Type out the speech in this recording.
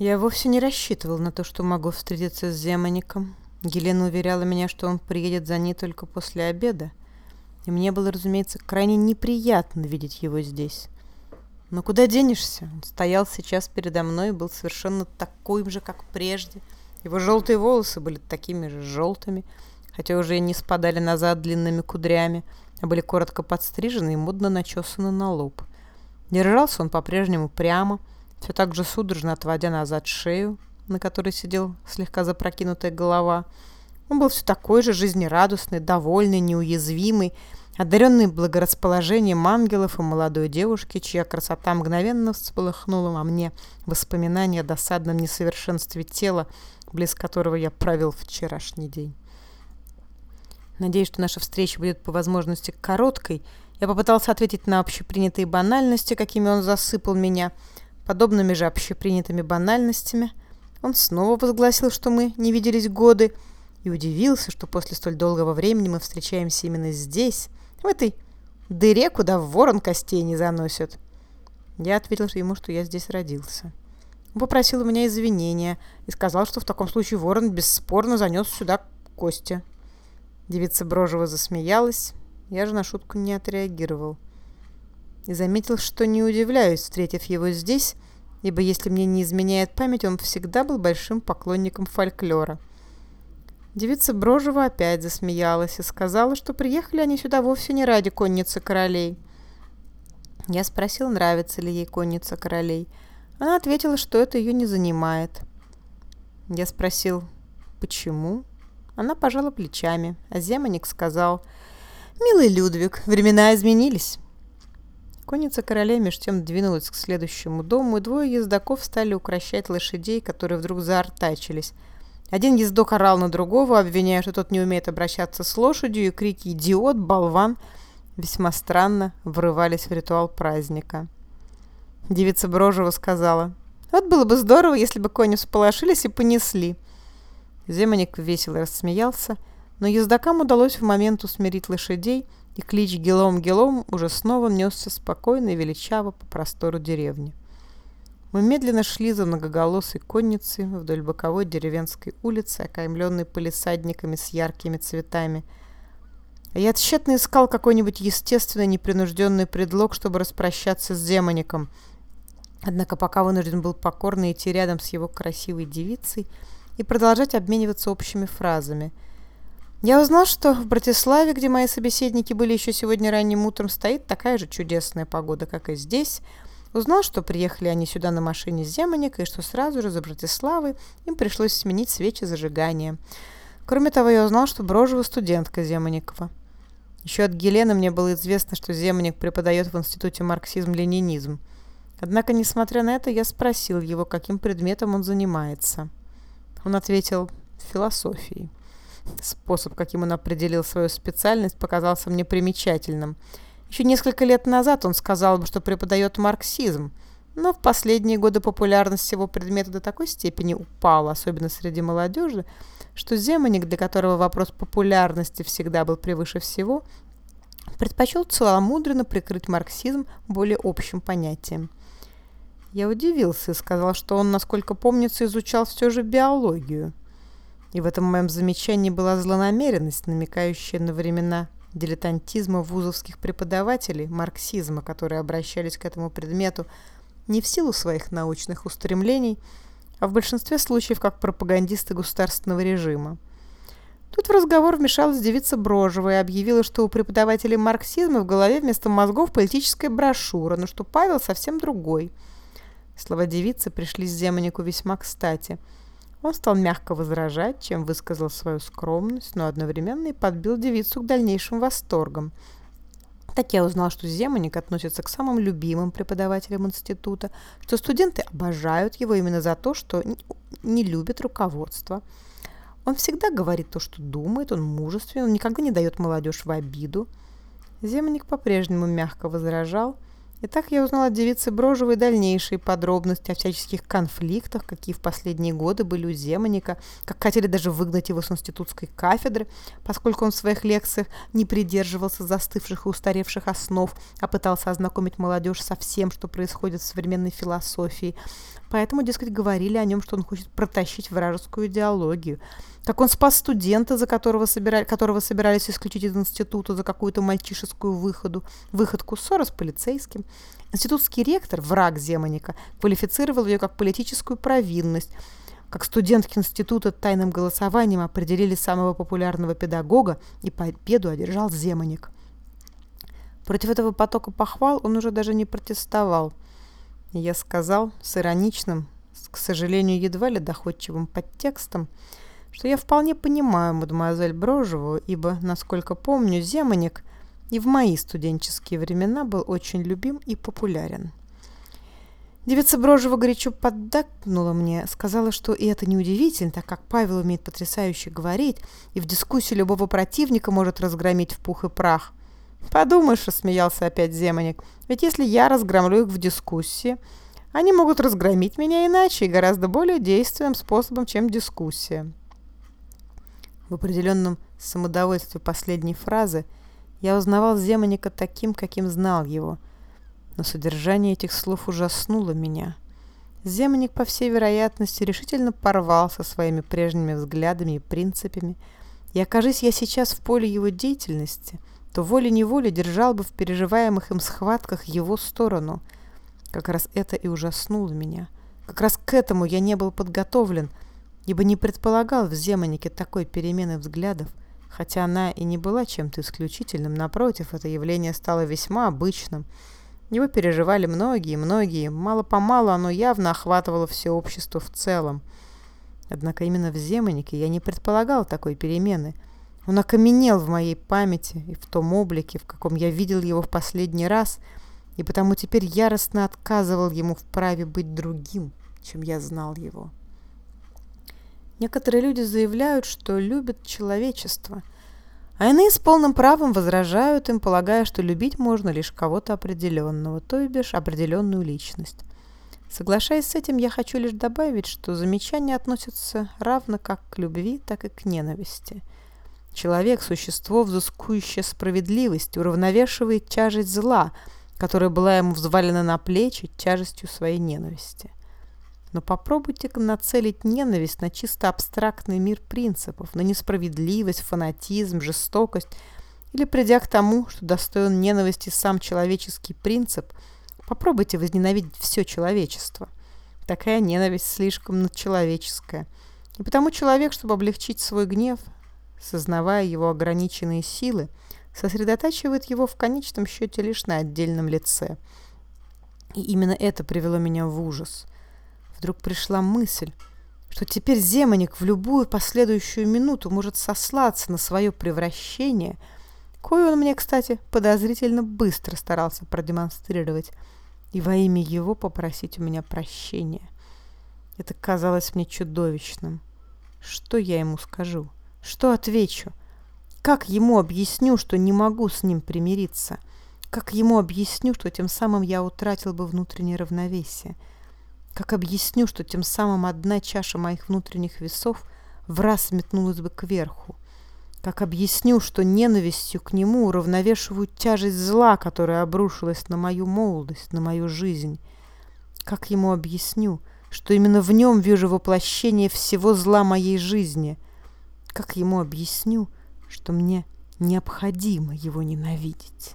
Я вовсе не рассчитывал на то, что могу встретиться с Земаником. Елена уверяла меня, что он приедет за ней только после обеда. И мне было, разумеется, крайне неприятно видеть его здесь. Но куда денешься? Он стоял сейчас передо мной и был совершенно такой же, как прежде. Его желтые волосы были такими же желтыми, хотя уже не спадали назад длинными кудрями, а были коротко подстрижены и модно начесаны на лоб. Держался он по-прежнему прямо, все так же судорожно отводя назад шею, на которой сидел слегка запрокинутая голова. Он был все такой же жизнерадостный, довольный, неуязвимый, одаренный благорасположением ангелов и молодой девушки, чья красота мгновенно всполыхнула во мне воспоминания о досадном несовершенстве тела, близ которого я провел вчерашний день. Надеюсь, что наша встреча будет по возможности короткой. Я попытался ответить на общепринятые банальности, какими он засыпал меня – Подобными же общепринятыми банальностями он снова возгласил, что мы не виделись годы, и удивился, что после столь долгого времени мы встречаемся именно здесь, в этой дыре, куда ворон костей не заносит. Я ответил ему, что я здесь родился. Он попросил у меня извинения и сказал, что в таком случае ворон бесспорно занес сюда кости. Девица Брожева засмеялась, я же на шутку не отреагировал и заметил, что не удивляюсь, встретив его здесь, ибо если мне не изменяет память, он всегда был большим поклонником фольклора. Девица Брожева опять засмеялась и сказала, что приехали они сюда вовсе не ради конницы королей. Я спросил, нравится ли ей конница королей. Она ответила, что это ее не занимает. Я спросил, почему? Она пожала плечами, а Земаник сказал, «Милый Людвиг, времена изменились». Конница королей меж тем двинулась к следующему дому, и двое ездаков стали укращать лошадей, которые вдруг заортачились. Один ездок орал на другого, обвиняя, что тот не умеет обращаться с лошадью, и крики «Идиот! Болван!» весьма странно врывались в ритуал праздника. Девица Брожева сказала «Вот было бы здорово, если бы кони всполошились и понесли». Земаник весело рассмеялся, но ездакам удалось в момент усмирить лошадей – и клич Гелом-Гелом уже снова несся спокойно и величаво по простору деревни. Мы медленно шли за многоголосой конницей вдоль боковой деревенской улицы, окаймленной полисадниками с яркими цветами. Я тщетно искал какой-нибудь естественный непринужденный предлог, чтобы распрощаться с демоником. Однако пока вынужден был покорно идти рядом с его красивой девицей и продолжать обмениваться общими фразами – я узнал, что в Братиславе, где мои собеседники были еще сегодня ранним утром, стоит такая же чудесная погода, как и здесь. Узнал, что приехали они сюда на машине Земаника, и что сразу же за Братиславой им пришлось сменить свечи зажигания. Кроме того, я узнал, что Брожева студентка Земаникова. Еще от Гелены мне было известно, что Земаник преподает в институте марксизм-ленинизм. Однако, несмотря на это, я спросил его, каким предметом он занимается. Он ответил «философией». Способ, каким он определил свою специальность, показался мне примечательным. Еще несколько лет назад он сказал бы, что преподает марксизм, но в последние годы популярность его предмета до такой степени упала, особенно среди молодежи, что Земаник, для которого вопрос популярности всегда был превыше всего, предпочел целомудренно прикрыть марксизм более общим понятием. Я удивился и сказал, что он, насколько помнится, изучал все же биологию. И в этом моем замечании была злонамеренность, намекающая на времена дилетантизма вузовских преподавателей, марксизма, которые обращались к этому предмету не в силу своих научных устремлений, а в большинстве случаев как пропагандисты государственного режима. Тут в разговор вмешалась девица Брожева и объявила, что у преподавателей марксизма в голове вместо мозгов политическая брошюра, но что Павел совсем другой. Слова девицы пришли с Земанику весьма кстати – он стал мягко возражать, чем высказал свою скромность, но одновременно и подбил девицу к дальнейшим восторгам. Так я узнал, что Земаник относится к самым любимым преподавателям института, что студенты обожают его именно за то, что не любят руководство. Он всегда говорит то, что думает, он мужественный, он никогда не дает молодежь в обиду. Земаник по-прежнему мягко возражал – и так я узнала от девицы Брожевой дальнейшие подробности о всяческих конфликтах, какие в последние годы были у Земаника, как хотели даже выгнать его с институтской кафедры, поскольку он в своих лекциях не придерживался застывших и устаревших основ, а пытался ознакомить молодежь со всем, что происходит в современной философии. Поэтому, дескать, говорили о нем, что он хочет протащить вражескую идеологию. Как он спас студента, за которого, собирали, которого собирались исключить из института за какую-то мальчишескую выходу, выходку ссора с полицейским. Институтский ректор, враг Земаника, квалифицировал ее как политическую провинность. Как студентки института тайным голосованием определили самого популярного педагога, и победу одержал Земаник. Против этого потока похвал он уже даже не протестовал – я сказал с ироничным, к сожалению, едва ли доходчивым подтекстом, что я вполне понимаю мадемуазель Брожеву, ибо, насколько помню, Земаник и в мои студенческие времена был очень любим и популярен. Девица Брожева горячо поддакнула мне, сказала, что и это неудивительно, так как Павел умеет потрясающе говорить и в дискуссии любого противника может разгромить в пух и прах. «Подумаешь», — рассмеялся опять Земаник, «ведь если я разгромлю их в дискуссии, они могут разгромить меня иначе и гораздо более действенным способом, чем дискуссия». В определенном самодовольстве последней фразы я узнавал Земаника таким, каким знал его, но содержание этих слов ужаснуло меня. Земаник, по всей вероятности, решительно порвал со своими прежними взглядами и принципами, и окажись я сейчас в поле его деятельности — то волей-неволей держал бы в переживаемых им схватках его сторону. Как раз это и ужаснуло меня. Как раз к этому я не был подготовлен, ибо не предполагал в Земанике такой перемены взглядов, хотя она и не была чем-то исключительным. Напротив, это явление стало весьма обычным. Его переживали многие, многие. Мало-помалу оно явно охватывало все общество в целом. Однако именно в Земанике я не предполагал такой перемены – он окаменел в моей памяти и в том облике, в каком я видел его в последний раз, и потому теперь яростно отказывал ему в праве быть другим, чем я знал его. Некоторые люди заявляют, что любят человечество, а иные с полным правом возражают им, полагая, что любить можно лишь кого-то определенного, то бишь определенную личность. Соглашаясь с этим, я хочу лишь добавить, что замечания относятся равно как к любви, так и к ненависти – Человек – существо, взыскующее справедливость, уравновешивает тяжесть зла, которая была ему взвалена на плечи тяжестью своей ненависти. Но попробуйте-ка нацелить ненависть на чисто абстрактный мир принципов, на несправедливость, фанатизм, жестокость, или придя к тому, что достоин ненависти сам человеческий принцип, попробуйте возненавидеть все человечество. Такая ненависть слишком надчеловеческая. И потому человек, чтобы облегчить свой гнев, сознавая его ограниченные силы, сосредотачивает его в конечном счете лишь на отдельном лице. И именно это привело меня в ужас. Вдруг пришла мысль, что теперь Земаник в любую последующую минуту может сослаться на свое превращение, кое он мне, кстати, подозрительно быстро старался продемонстрировать, и во имя его попросить у меня прощения. Это казалось мне чудовищным. Что я ему скажу? — что отвечу? Как ему объясню, что не могу с ним примириться? Как ему объясню, что тем самым я утратил бы внутреннее равновесие? Как объясню, что тем самым одна чаша моих внутренних весов в раз метнулась бы кверху? Как объясню, что ненавистью к нему уравновешиваю тяжесть зла, которая обрушилась на мою молодость, на мою жизнь? Как ему объясню, что именно в нем вижу воплощение всего зла моей жизни – как ему объясню, что мне необходимо его ненавидеть?